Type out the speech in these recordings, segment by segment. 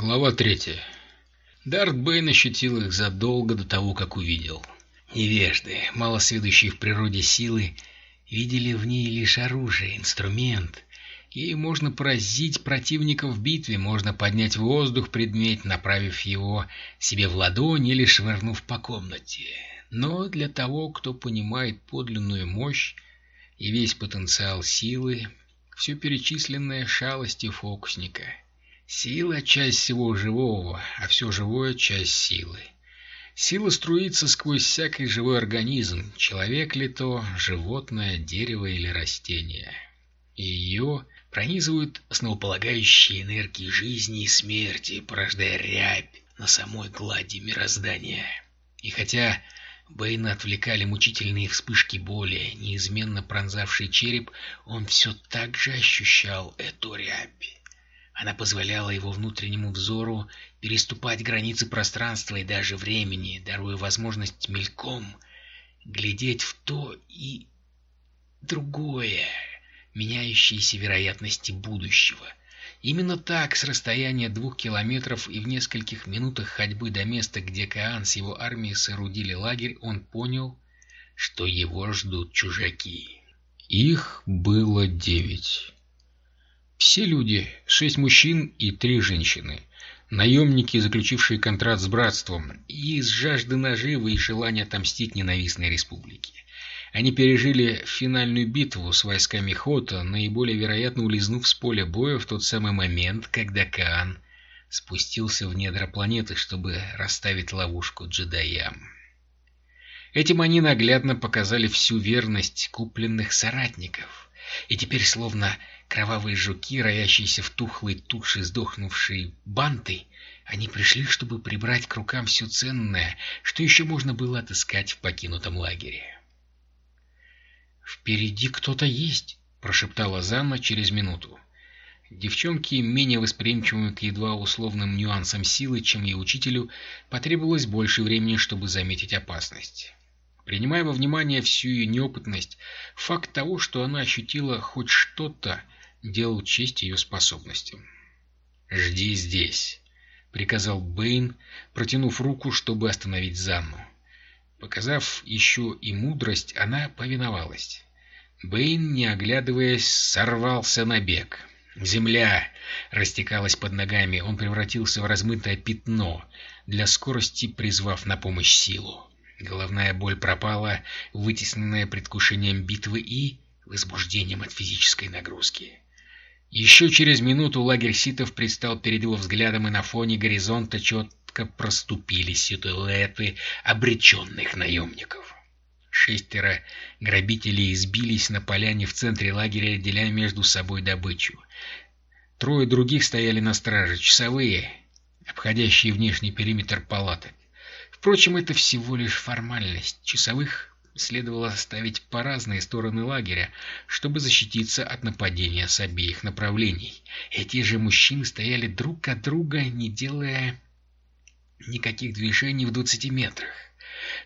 Глава третья. Дарт Бэйн ощутил их задолго до того, как увидел. Невежды, малосведущие в природе силы, видели в ней лишь оружие, инструмент. Ей можно поразить противника в битве, можно поднять в воздух предмет, направив его себе в ладонь или швырнув по комнате. Но для того, кто понимает подлинную мощь и весь потенциал силы, все перечисленное шалости фокусника. Сила — часть всего живого, а все живое — часть силы. Сила струится сквозь всякий живой организм, человек ли то, животное, дерево или растение. Ее пронизывают основополагающие энергии жизни и смерти, порождая рябь на самой глади мироздания. И хотя Бэйна отвлекали мучительные вспышки боли, неизменно пронзавший череп, он все так же ощущал эту рябь. Она позволяла его внутреннему взору переступать границы пространства и даже времени, даруя возможность мельком глядеть в то и другое, меняющиеся вероятности будущего. Именно так, с расстояния двух километров и в нескольких минутах ходьбы до места, где Каан с его армией соорудили лагерь, он понял, что его ждут чужаки. Их было девять. Все люди, шесть мужчин и три женщины. Наемники, заключившие контракт с братством, и из жажды наживы и желания отомстить ненавистной республике. Они пережили финальную битву с войсками Хота, наиболее вероятно улизнув с поля боя в тот самый момент, когда Каан спустился в недра планеты, чтобы расставить ловушку джедаям. Этим они наглядно показали всю верность купленных соратников, и теперь словно Кровавые жуки, роящиеся в тухлой туше сдохнувшей банты, они пришли, чтобы прибрать к рукам все ценное, что еще можно было отыскать в покинутом лагере. «Впереди кто-то есть», — прошептала Занна через минуту. Девчонки, менее восприимчивым к едва условным нюансам силы, чем и учителю, потребовалось больше времени, чтобы заметить опасность. Принимая во внимание всю ее неопытность, факт того, что она ощутила хоть что-то, делал честь ее способностям. «Жди здесь», — приказал Бэйн, протянув руку, чтобы остановить Занну. Показав еще и мудрость, она повиновалась. Бэйн, не оглядываясь, сорвался на бег. Земля растекалась под ногами, он превратился в размытое пятно, для скорости призвав на помощь силу. Головная боль пропала, вытесненная предвкушением битвы и возбуждением от физической нагрузки. Еще через минуту лагерь ситов предстал перед его взглядом, и на фоне горизонта четко проступили силуэты обреченных наемников. Шестеро грабителей избились на поляне в центре лагеря, деля между собой добычу. Трое других стояли на страже, часовые, обходящие внешний периметр палаток. Впрочем, это всего лишь формальность. Часовых следовало оставить по разные стороны лагеря, чтобы защититься от нападения с обеих направлений. Эти же мужчины стояли друг от друга, не делая никаких движений в двадцати метрах,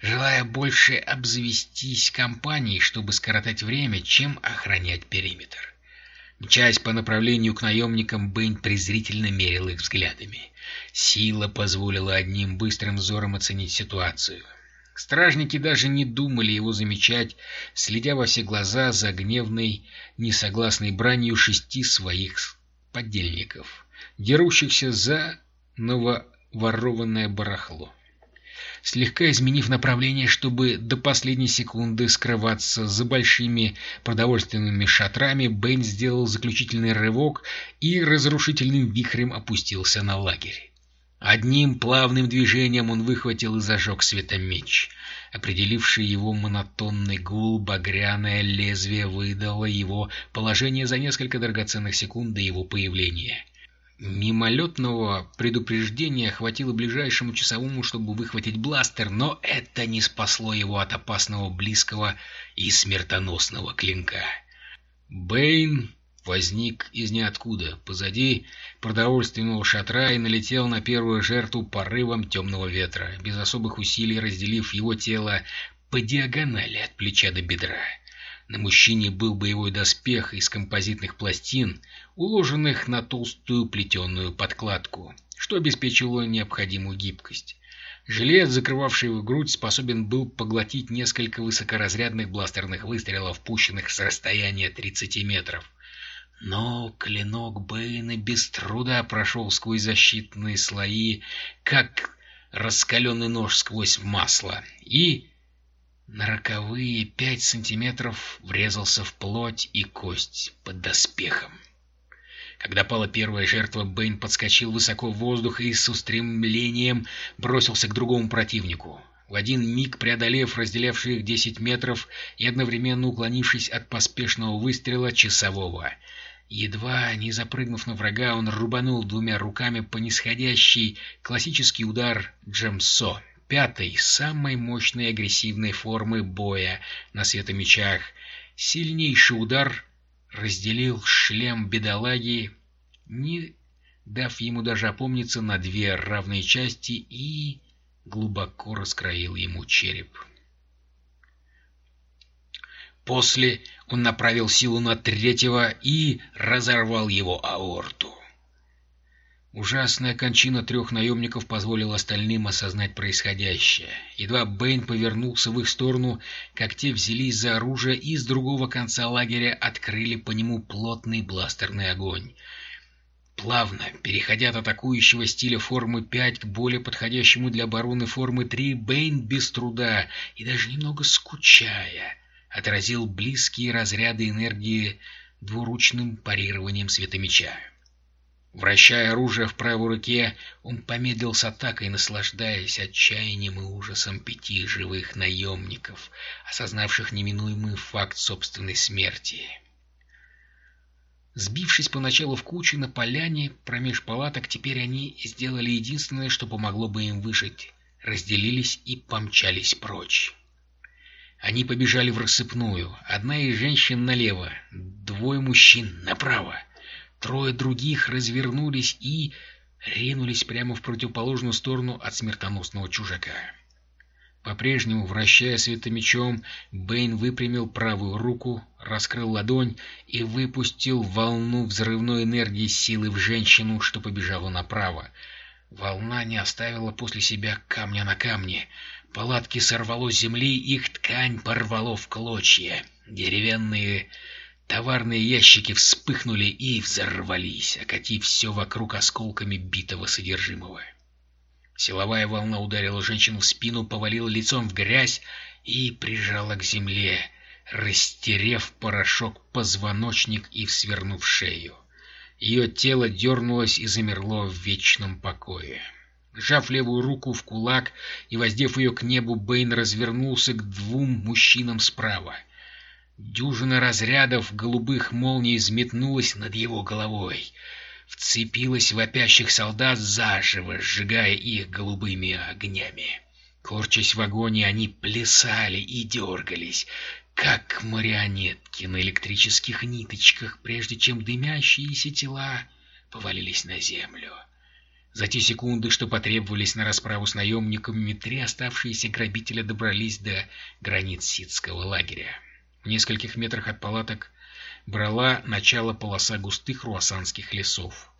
желая больше обзавестись компанией, чтобы скоротать время, чем охранять периметр. Мчась по направлению к наемникам, Бэйн презрительно мерил их взглядами. Сила позволила одним быстрым взором оценить ситуацию — Стражники даже не думали его замечать, следя во все глаза за гневной, несогласной бранью шести своих подельников, дерущихся за новорованное барахло. Слегка изменив направление, чтобы до последней секунды скрываться за большими продовольственными шатрами, Бен сделал заключительный рывок и разрушительным вихрем опустился на лагерь. Одним плавным движением он выхватил и зажег светомеч. Определивший его монотонный гул, багряное лезвие выдало его положение за несколько драгоценных секунд до его появления. Мимолетного предупреждения хватило ближайшему часовому, чтобы выхватить бластер, но это не спасло его от опасного близкого и смертоносного клинка. Бэйн возник из ниоткуда, позади продовольственного шатра и налетел на первую жертву порывом темного ветра, без особых усилий разделив его тело по диагонали от плеча до бедра. На мужчине был боевой доспех из композитных пластин, уложенных на толстую плетеную подкладку, что обеспечивало необходимую гибкость. Жилет, закрывавший его грудь, способен был поглотить несколько высокоразрядных бластерных выстрелов, пущенных с расстояния 30 метров. Но клинок Бэйна без труда прошел сквозь защитные слои, как раскаленный нож сквозь масло, и на роковые пять сантиметров врезался в плоть и кость под доспехом. Когда пала первая жертва, Бэйн подскочил высоко в воздух и с устремлением бросился к другому противнику. В один миг преодолев разделявшие их десять метров и одновременно уклонившись от поспешного выстрела часового. Едва не запрыгнув на врага, он рубанул двумя руками по нисходящий классический удар Джемсо, пятой, самой мощной агрессивной формы боя на светомечах. Сильнейший удар разделил шлем бедолаги, не дав ему даже опомниться на две равные части и глубоко раскроил ему череп. После он направил силу на третьего и разорвал его аорту. Ужасная кончина трех наемников позволила остальным осознать происходящее. Едва Бэйн повернулся в их сторону, как те взялись за оружие и с другого конца лагеря открыли по нему плотный бластерный огонь. Плавно, переходя от атакующего стиля формы 5 к более подходящему для обороны формы 3, Бэйн без труда и даже немного скучая отразил близкие разряды энергии двуручным парированием светомеча. Вращая оружие в правой руке, он помедлил с атакой, наслаждаясь отчаянием и ужасом пяти живых наемников, осознавших неминуемый факт собственной смерти. Сбившись поначалу в кучу на поляне промеж палаток, теперь они сделали единственное, что помогло бы им выжить. Разделились и помчались прочь. Они побежали в рассыпную. Одна из женщин налево, двое мужчин направо. Трое других развернулись и ринулись прямо в противоположную сторону от смертоносного чужака. По-прежнему, вращая светомечом, Бэйн выпрямил правую руку, раскрыл ладонь и выпустил волну взрывной энергии силы в женщину, что побежала направо. Волна не оставила после себя камня на камне. Палатки сорвало с земли, их ткань порвало в клочья. Деревянные Товарные ящики вспыхнули и взорвались, окатив все вокруг осколками битого содержимого. Силовая волна ударила женщину в спину, повалила лицом в грязь и прижала к земле, растерев порошок позвоночник и свернув шею. Ее тело дернулось и замерло в вечном покое. Сжав левую руку в кулак и воздев ее к небу, Бэйн развернулся к двум мужчинам справа — Дюжина разрядов голубых молний взметнулась над его головой, вцепилась в вопящих солдат заживо, сжигая их голубыми огнями. Корчась в агонии, они плясали и дергались, как марионетки на электрических ниточках, прежде чем дымящиеся тела повалились на землю. За те секунды, что потребовались на расправу с наемниками, три оставшиеся грабителя добрались до границ ситского лагеря. В нескольких метрах от палаток брала начало полоса густых руассанских лесов.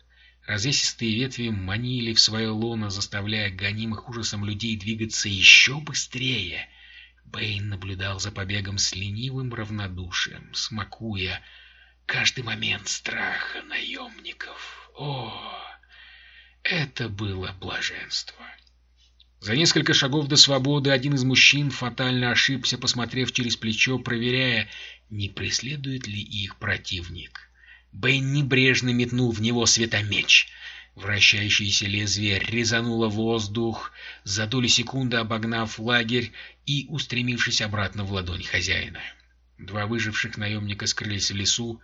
Развесистые ветви манили в свое лоно, заставляя гонимых ужасом людей двигаться еще быстрее. Бэйн наблюдал за побегом с ленивым равнодушием, смакуя каждый момент страха наемников. О, это было блаженство! За несколько шагов до свободы один из мужчин фатально ошибся, посмотрев через плечо, проверяя, не преследует ли их противник. Бэйн небрежно метнул в него светомеч. Вращающееся лезвие резануло воздух, за доли секунды обогнав лагерь и устремившись обратно в ладонь хозяина. Два выживших наемника скрылись в лесу,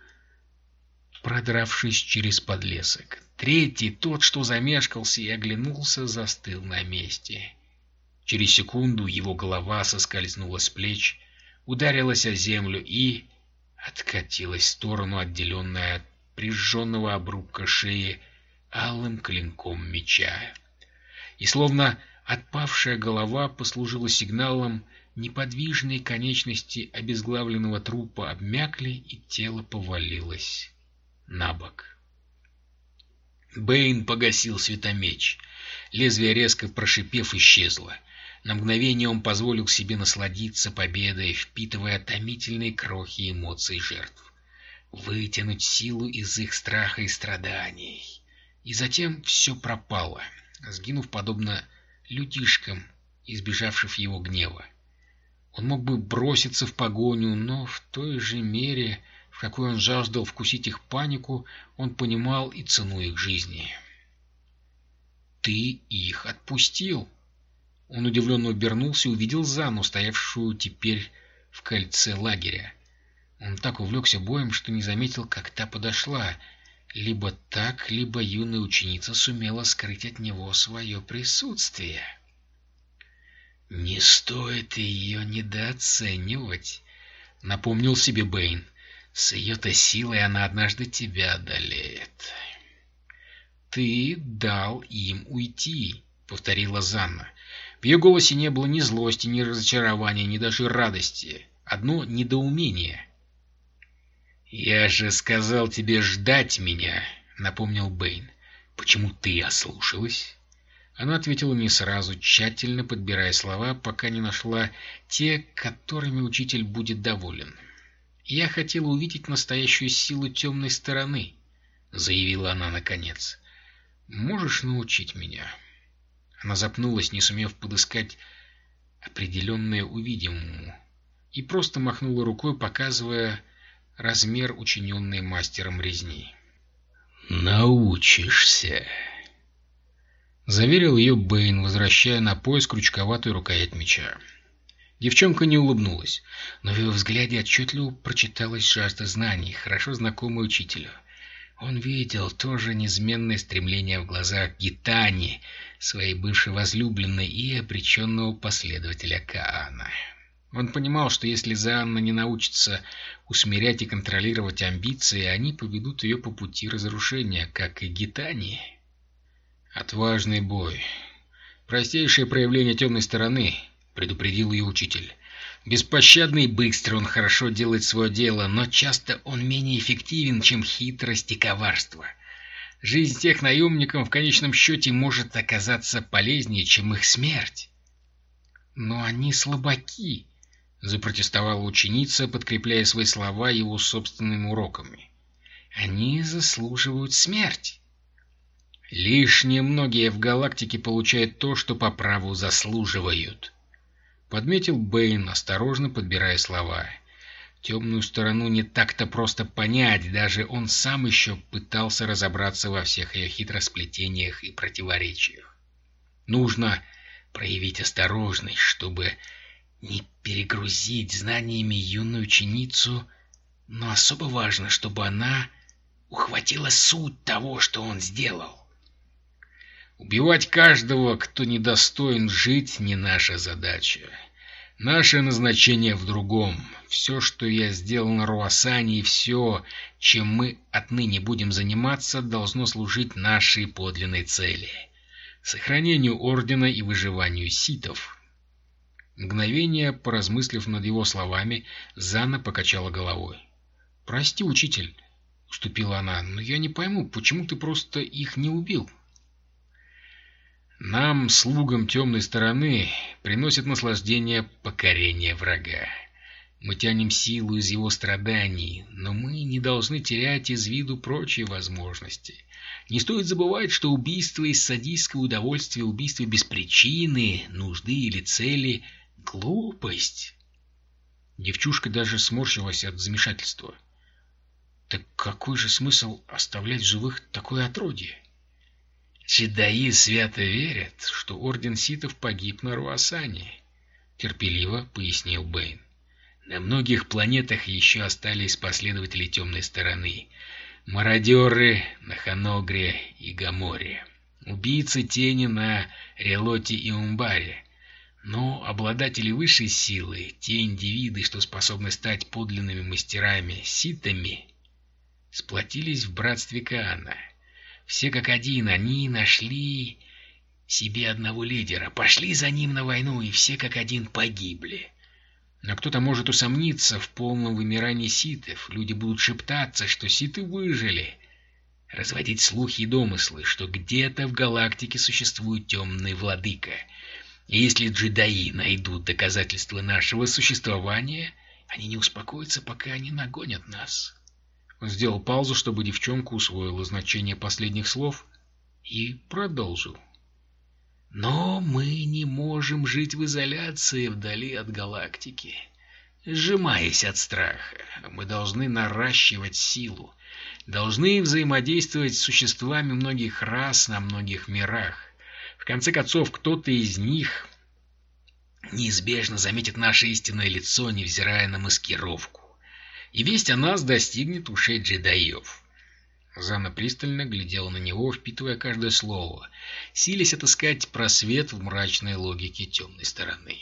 продравшись через подлесок. Третий, тот, что замешкался и оглянулся, застыл на месте. Через секунду его голова соскользнула с плеч, ударилась о землю и откатилась в сторону, отделенная от прижженного обрубка шеи алым клинком меча. И словно отпавшая голова послужила сигналом, неподвижные конечности обезглавленного трупа обмякли, и тело повалилось на бок. Бэйн погасил светомеч. Лезвие, резко прошипев, исчезло. На мгновение он позволил себе насладиться победой, впитывая томительные крохи эмоций жертв. Вытянуть силу из их страха и страданий. И затем все пропало, сгинув подобно людишкам, избежавших его гнева. Он мог бы броситься в погоню, но в той же мере, какой он жаждал вкусить их панику, он понимал и цену их жизни. «Ты их отпустил!» Он удивленно обернулся и увидел Зану, стоявшую теперь в кольце лагеря. Он так увлекся боем, что не заметил, как та подошла. Либо так, либо юная ученица сумела скрыть от него свое присутствие. «Не стоит ее недооценивать», — напомнил себе Бэйн. «С ее-то силой она однажды тебя одолеет». «Ты дал им уйти», — повторила Занна. В ее голосе не было ни злости, ни разочарования, ни даже радости. Одно недоумение. «Я же сказал тебе ждать меня», — напомнил Бэйн. «Почему ты ослушалась?» Она ответила не сразу, тщательно подбирая слова, пока не нашла те, которыми учитель будет доволен. «Я хотела увидеть настоящую силу темной стороны», — заявила она наконец. «Можешь научить меня?» Она запнулась, не сумев подыскать определенное увидимому, и просто махнула рукой, показывая размер, учиненный мастером резни. «Научишься!» Заверил ее Бэйн, возвращая на пояс крючковатую рукоять меча. Девчонка не улыбнулась, но в его взгляде отчетливо прочиталась жажда знаний, хорошо знакомая учителю. Он видел тоже неизменное стремление в глазах Гитани, своей бывшей возлюбленной и обреченного последователя Каана. Он понимал, что если Заанна не научится усмирять и контролировать амбиции, они поведут ее по пути разрушения, как и Гитани. «Отважный бой. Простейшее проявление темной стороны», — предупредил ее учитель. «Беспощадный и быстрый он хорошо делает свое дело, но часто он менее эффективен, чем хитрость и коварство. Жизнь тех наемников в конечном счете может оказаться полезнее, чем их смерть». «Но они слабаки», — запротестовала ученица, подкрепляя свои слова его собственными уроками. «Они заслуживают смерти». Лишь немногие в галактике получают то, что по праву заслуживают. Подметил Бэйн, осторожно подбирая слова. Темную сторону не так-то просто понять, даже он сам еще пытался разобраться во всех ее хитросплетениях и противоречиях. Нужно проявить осторожность, чтобы не перегрузить знаниями юную ученицу, но особо важно, чтобы она ухватила суть того, что он сделал. Убивать каждого, кто недостоин жить, не наша задача. Наше назначение в другом. Все, что я сделал на Руасане, и все, чем мы отныне будем заниматься, должно служить нашей подлинной цели — сохранению Ордена и выживанию ситов. Мгновение, поразмыслив над его словами, Зана покачала головой. «Прости, учитель», — уступила она, — «но я не пойму, почему ты просто их не убил?» Нам, слугам темной стороны, приносит наслаждение покорение врага. Мы тянем силу из его страданий, но мы не должны терять из виду прочие возможности. Не стоит забывать, что убийство из садистского удовольствия, убийство без причины, нужды или цели — глупость. Девчушка даже сморщилась от замешательства. Так какой же смысл оставлять живых такое отродье? Джедаи свято верят, что Орден Ситов погиб на Руасане, — терпеливо пояснил Бэйн. На многих планетах еще остались последователи темной стороны. Мародеры на Ханогре и Гаморе. Убийцы тени на Релоте и Умбаре. Но обладатели высшей силы, те индивиды, что способны стать подлинными мастерами, ситами, сплотились в братстве Каана — все как один, они нашли себе одного лидера, пошли за ним на войну, и все как один погибли. Но кто-то может усомниться в полном вымирании ситов. Люди будут шептаться, что ситы выжили. разводить слухи и домыслы, что где-то в галактике существует темный владыка. И если джедаи найдут доказательства нашего существования, они не успокоятся, пока они нагонят нас. Он сделал паузу, чтобы девчонка усвоила значение последних слов, и продолжил. Но мы не можем жить в изоляции вдали от галактики, сжимаясь от страха. Мы должны наращивать силу, должны взаимодействовать с существами многих рас на многих мирах. В конце концов, кто-то из них неизбежно заметит наше истинное лицо, невзирая на маскировку. И весть о нас достигнет ушей джедаев. Зана пристально глядела на него, впитывая каждое слово, силясь отыскать просвет в мрачной логике темной стороны.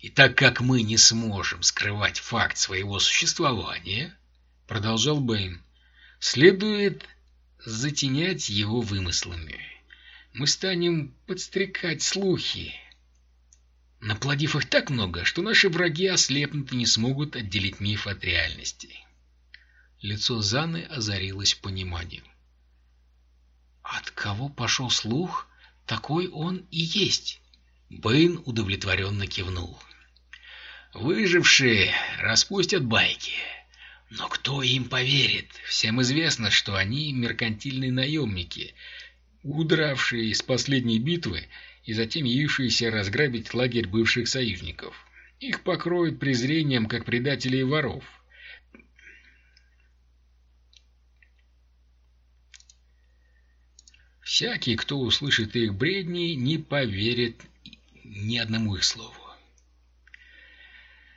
«И так как мы не сможем скрывать факт своего существования, — продолжал Бэйн, — следует затенять его вымыслами. Мы станем подстрекать слухи, наплодив их так много, что наши враги ослепнут и не смогут отделить миф от реальности. Лицо Заны озарилось пониманием. «От кого пошел слух, такой он и есть!» Бэйн удовлетворенно кивнул. «Выжившие распустят байки. Но кто им поверит? Всем известно, что они меркантильные наемники, удравшие из последней битвы и затем явившиеся разграбить лагерь бывших союзников. Их покроют презрением, как предателей и воров. Всякий, кто услышит их бредни, не поверит ни одному их слову.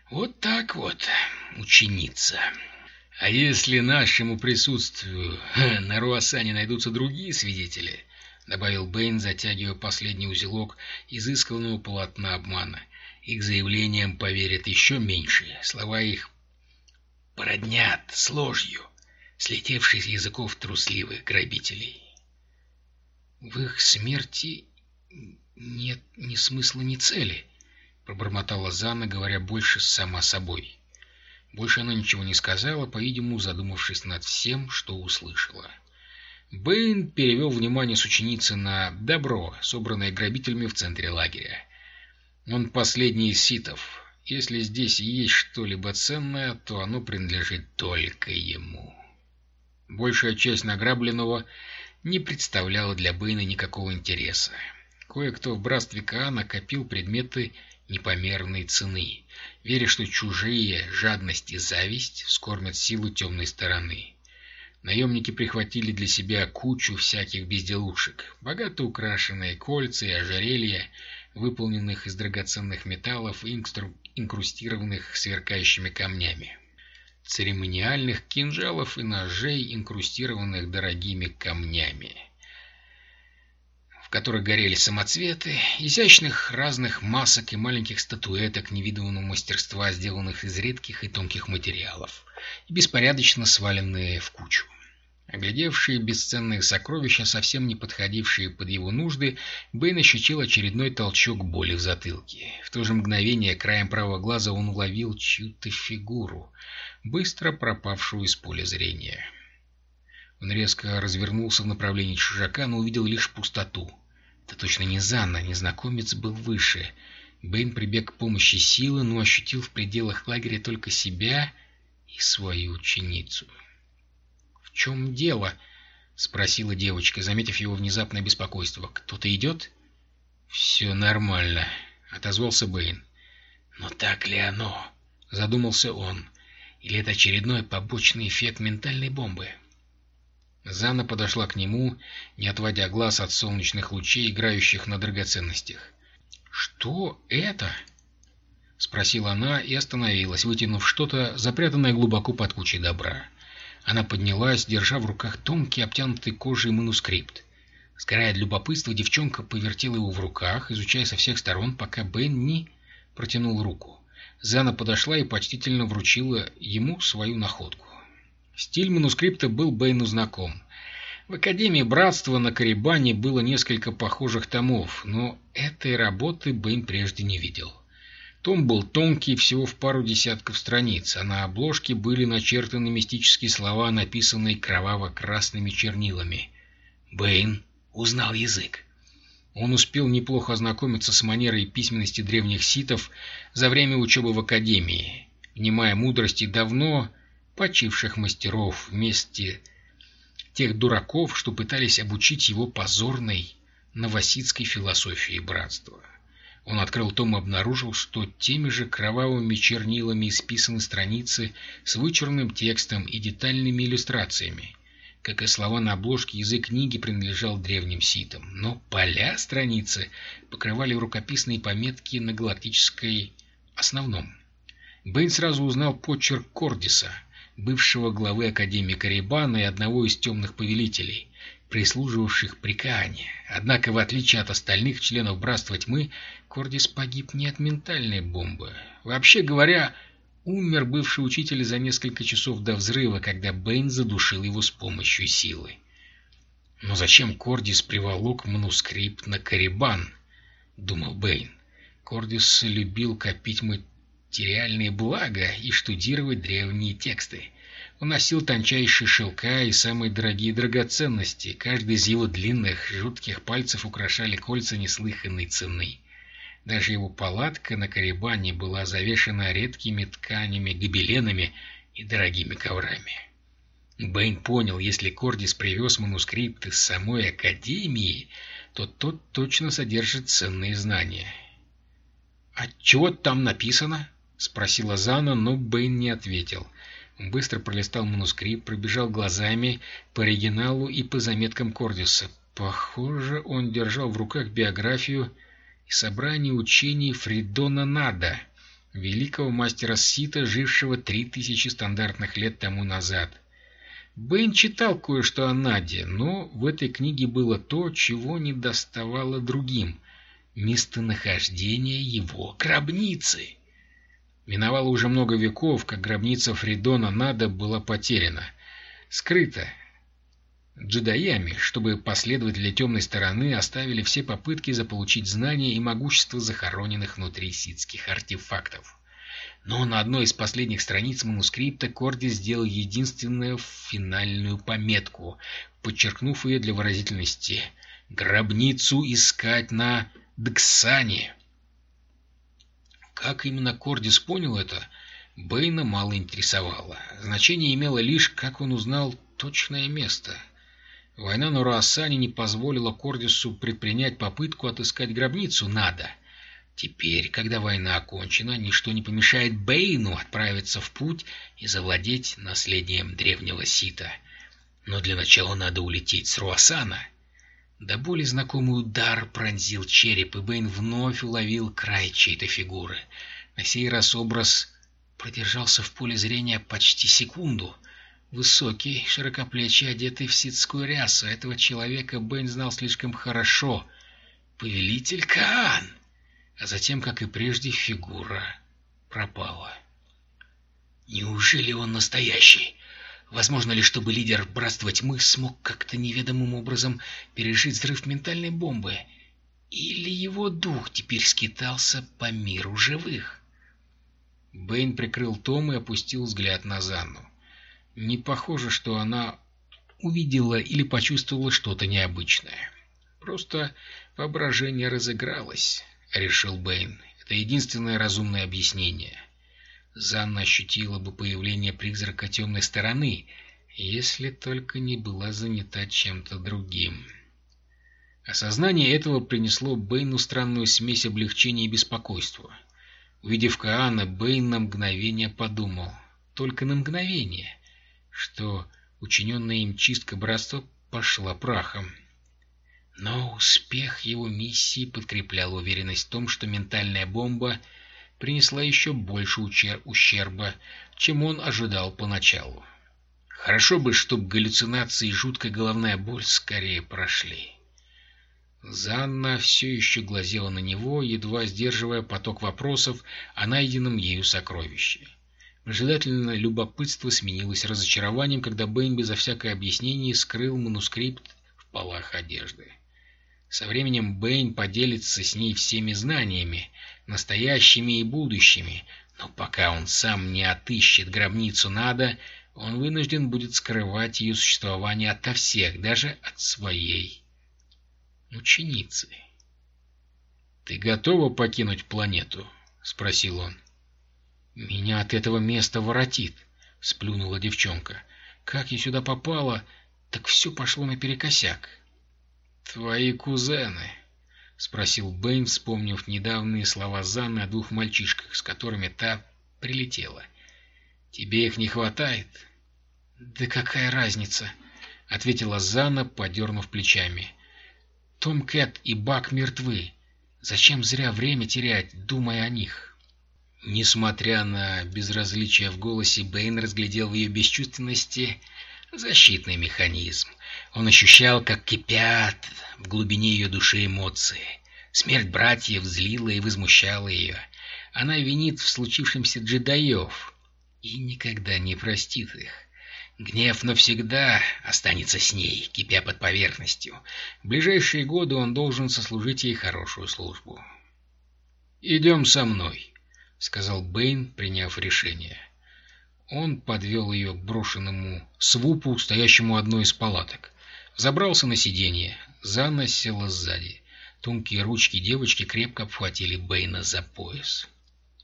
Вот так вот, ученица. А если нашему присутствию на Руасане найдутся другие свидетели, — добавил Бэйн, затягивая последний узелок изысканного полотна обмана. Их заявлениям поверят еще меньше. Слова их породнят с ложью, слетевшей с языков трусливых грабителей. «В их смерти нет ни смысла, ни цели», — пробормотала Зана, говоря больше сама собой. Больше она ничего не сказала, по-видимому, задумавшись над всем, что услышала. Бэйн перевел внимание с ученицы на добро, собранное грабителями в центре лагеря. Он последний из ситов. Если здесь есть что-либо ценное, то оно принадлежит только ему. Большая часть награбленного не представляла для Бэйна никакого интереса. Кое-кто в братстве Каана копил предметы непомерной цены, веря, что чужие жадность и зависть вскормят силу темной стороны. Наемники прихватили для себя кучу всяких безделушек, богато украшенные кольца и ожерелья, выполненных из драгоценных металлов и инкрустированных сверкающими камнями, церемониальных кинжалов и ножей, инкрустированных дорогими камнями, которых горели самоцветы, изящных разных масок и маленьких статуэток невиданного мастерства, сделанных из редких и тонких материалов, и беспорядочно сваленные в кучу. Оглядевшие бесценные сокровища, совсем не подходившие под его нужды, Бэйн ощутил очередной толчок боли в затылке. В то же мгновение краем правого глаза он уловил чью-то фигуру, быстро пропавшую из поля зрения. Он резко развернулся в направлении чужака, но увидел лишь пустоту. Это точно не Занна, незнакомец был выше. Бэйн прибег к помощи силы, но ощутил в пределах лагеря только себя и свою ученицу. «В чем дело?» — спросила девочка, заметив его внезапное беспокойство. «Кто-то идет?» «Все нормально», — отозвался Бэйн. «Но так ли оно?» — задумался он. «Или это очередной побочный эффект ментальной бомбы?» Зана подошла к нему, не отводя глаз от солнечных лучей, играющих на драгоценностях. «Что это?» — спросила она и остановилась, вытянув что-то, запрятанное глубоко под кучей добра. Она поднялась, держа в руках тонкий, обтянутый кожей манускрипт. Сгорая от любопытства, девчонка повертела его в руках, изучая со всех сторон, пока Бен не протянул руку. Зана подошла и почтительно вручила ему свою находку. Стиль манускрипта был Бэйну знаком. В Академии Братства на Карибане было несколько похожих томов, но этой работы Бэйн прежде не видел. Том был тонкий, всего в пару десятков страниц, а на обложке были начертаны мистические слова, написанные кроваво-красными чернилами. Бэйн узнал язык. Он успел неплохо ознакомиться с манерой письменности древних ситов за время учебы в Академии, внимая мудрости давно почивших мастеров вместе тех дураков, что пытались обучить его позорной новосидской философии братства. Он открыл том и обнаружил, что теми же кровавыми чернилами исписаны страницы с вычурным текстом и детальными иллюстрациями. Как и слова на обложке, язык книги принадлежал древним ситам, но поля страницы покрывали рукописные пометки на галактической основном. Бэйн сразу узнал почерк Кордиса, бывшего главы Академии Карибана и одного из темных повелителей, прислуживавших при Каане. Однако, в отличие от остальных членов Братства Тьмы, Кордис погиб не от ментальной бомбы. Вообще говоря, Умер бывший учитель за несколько часов до взрыва, когда Бэйн задушил его с помощью силы. «Но зачем Кордис приволок манускрипт на Карибан?» — думал Бэйн. Кордис любил копить материальные блага и штудировать древние тексты. Он носил тончайшие шелка и самые дорогие драгоценности. Каждый из его длинных, жутких пальцев украшали кольца неслыханной цены. Даже его палатка на Карибане была завешена редкими тканями, гобеленами и дорогими коврами. Бэйн понял, если Кордис привез манускрипт из самой Академии, то тот точно содержит ценные знания. «А чего там написано?» — спросила Зана, но Бэйн не ответил. Он быстро пролистал манускрипт, пробежал глазами по оригиналу и по заметкам Кордиса. Похоже, он держал в руках биографию и собрание учений Фридона Нада, великого мастера Сита, жившего три тысячи стандартных лет тому назад. Бэйн читал кое-что о Наде, но в этой книге было то, чего не доставало другим — местонахождение его гробницы. Миновало уже много веков, как гробница Фридона Нада была потеряна, скрыта джедаями, чтобы последователи темной стороны оставили все попытки заполучить знания и могущество захороненных внутри ситских артефактов. Но на одной из последних страниц манускрипта Корди сделал единственную финальную пометку, подчеркнув ее для выразительности «Гробницу искать на Дксане». Как именно Кордис понял это, Бэйна мало интересовало. Значение имело лишь, как он узнал точное место — Война на Руассане не позволила Кордису предпринять попытку отыскать гробницу Нада. Теперь, когда война окончена, ничто не помешает Бэйну отправиться в путь и завладеть наследием древнего Сита. Но для начала надо улететь с Руассана. До боли знакомый удар пронзил череп, и Бэйн вновь уловил край чьей-то фигуры. На сей раз образ продержался в поле зрения почти секунду — Высокий, широкоплечий, одетый в ситскую рясу. Этого человека Бэйн знал слишком хорошо. Повелитель Каан! А затем, как и прежде, фигура пропала. Неужели он настоящий? Возможно ли, чтобы лидер Братства Тьмы смог как-то неведомым образом пережить взрыв ментальной бомбы? Или его дух теперь скитался по миру живых? Бэйн прикрыл том и опустил взгляд на Занну. Не похоже, что она увидела или почувствовала что-то необычное. Просто воображение разыгралось, решил Бэйн. Это единственное разумное объяснение. Занна ощутила бы появление призрака темной стороны, если только не была занята чем-то другим. Осознание этого принесло Бэйну странную смесь облегчения и беспокойства. Увидев Каана, Бэйн на мгновение подумал. Только на мгновение что учиненная им чистка братства пошла прахом. Но успех его миссии подкреплял уверенность в том, что ментальная бомба принесла еще больше ущерба, чем он ожидал поначалу. Хорошо бы, чтобы галлюцинации и жуткая головная боль скорее прошли. Занна все еще глазела на него, едва сдерживая поток вопросов о найденном ею сокровище. Ожидательное любопытство сменилось разочарованием, когда Бэйн безо всякое объяснение скрыл манускрипт в полах одежды. Со временем Бэйн поделится с ней всеми знаниями, настоящими и будущими, но пока он сам не отыщет гробницу Нада, он вынужден будет скрывать ее существование ото всех, даже от своей ученицы. «Ты готова покинуть планету?» — спросил он. «Меня от этого места воротит», — сплюнула девчонка. «Как я сюда попала, так все пошло наперекосяк». «Твои кузены?» — спросил Бэйн, вспомнив недавние слова Занны о двух мальчишках, с которыми та прилетела. «Тебе их не хватает?» «Да какая разница?» — ответила Занна, подернув плечами. «Том Кэт и Бак мертвы. Зачем зря время терять, думая о них?» Несмотря на безразличие в голосе, Бэйн разглядел в ее бесчувственности защитный механизм. Он ощущал, как кипят в глубине ее души эмоции. Смерть братьев злила и возмущала ее. Она винит в случившемся джедаев и никогда не простит их. Гнев навсегда останется с ней, кипя под поверхностью. В ближайшие годы он должен сослужить ей хорошую службу. «Идем со мной», — сказал Бэйн, приняв решение. Он подвел ее к брошенному свупу, стоящему одной из палаток. Забрался на сиденье. Занна села сзади. Тонкие ручки девочки крепко обхватили Бэйна за пояс.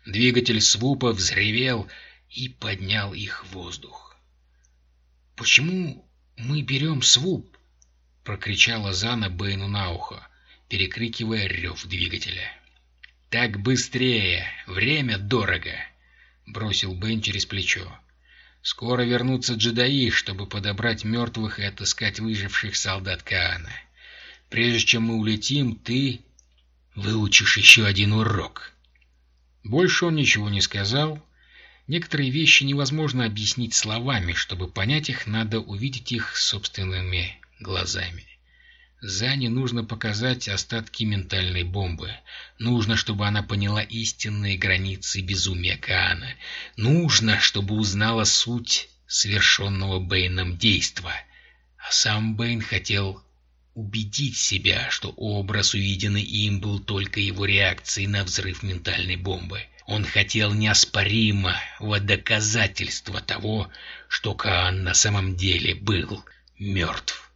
Двигатель свупа взревел и поднял их в воздух. «Почему мы берем свуп?» — прокричала Зана Бэйну на ухо, перекрикивая рев двигателя. «Так быстрее! Время дорого!» — бросил Бен через плечо. «Скоро вернутся джедаи, чтобы подобрать мертвых и отыскать выживших солдат Каана. Прежде чем мы улетим, ты выучишь еще один урок». Больше он ничего не сказал. Некоторые вещи невозможно объяснить словами, чтобы понять их, надо увидеть их собственными глазами. Зане нужно показать остатки ментальной бомбы. Нужно, чтобы она поняла истинные границы безумия Каана. Нужно, чтобы узнала суть совершенного Бэйном действа. А сам Бэйн хотел убедить себя, что образ, увиденный им, был только его реакцией на взрыв ментальной бомбы. Он хотел неоспоримого доказательства того, что Каан на самом деле был мертв.